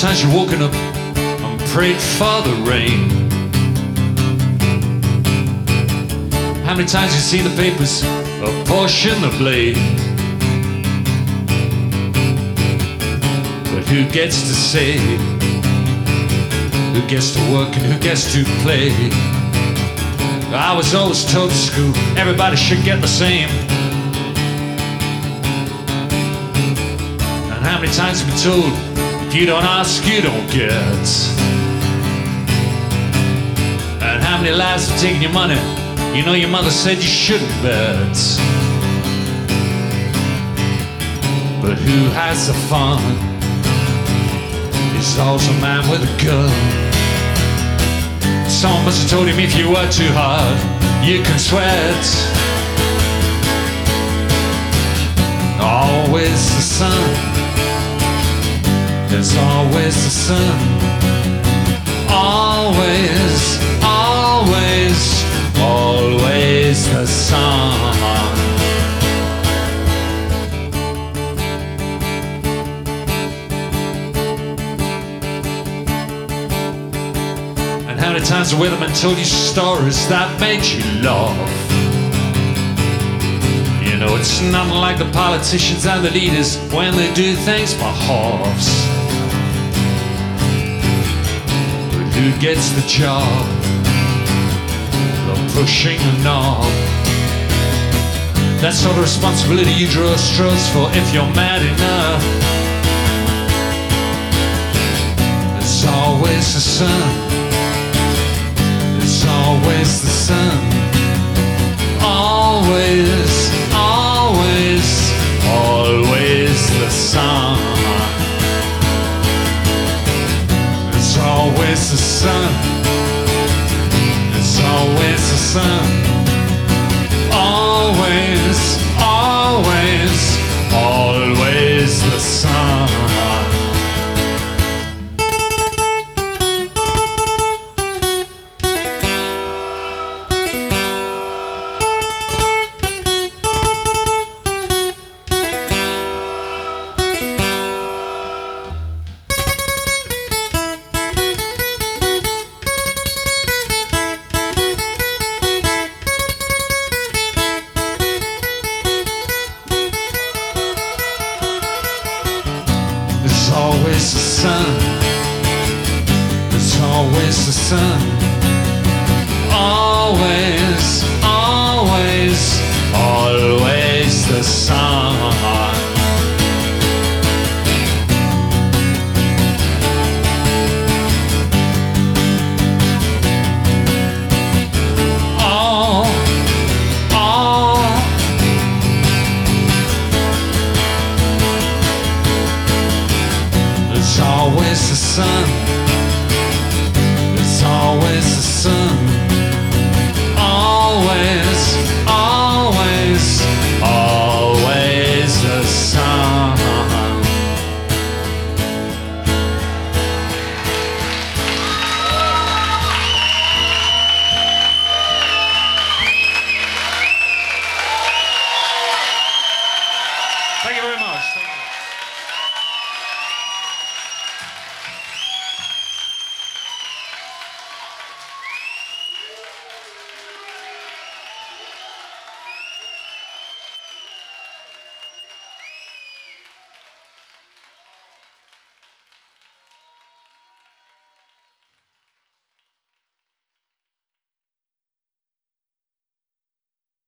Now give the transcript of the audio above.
times you're woken up and prayed for the rain? How many times you seen the papers apportion the blame? But who gets to say? Who gets to work and who gets to play? I was always told at school everybody should get the same. And how many times have been told if you don't ask, you don't get? And how many lives have taken your money? You know your mother said you shouldn't bet. But who has the fun? Is always a man with a gun. Someone must have told him if you work too hard, you can sweat. Always the sun. There's always the sun. Always, always, always the sun. And how many times the weatherman told you stories that made you laugh? You know, it's not like the politicians and the leaders when they do things for halves. Who gets the job of pushing the knob? That sort of responsibility you draw straws for if you're mad enough. There's always the sun. Always the sun. It's always the sun. Always the sun. There's always the sun. Always, always, always the sun. miss the sun.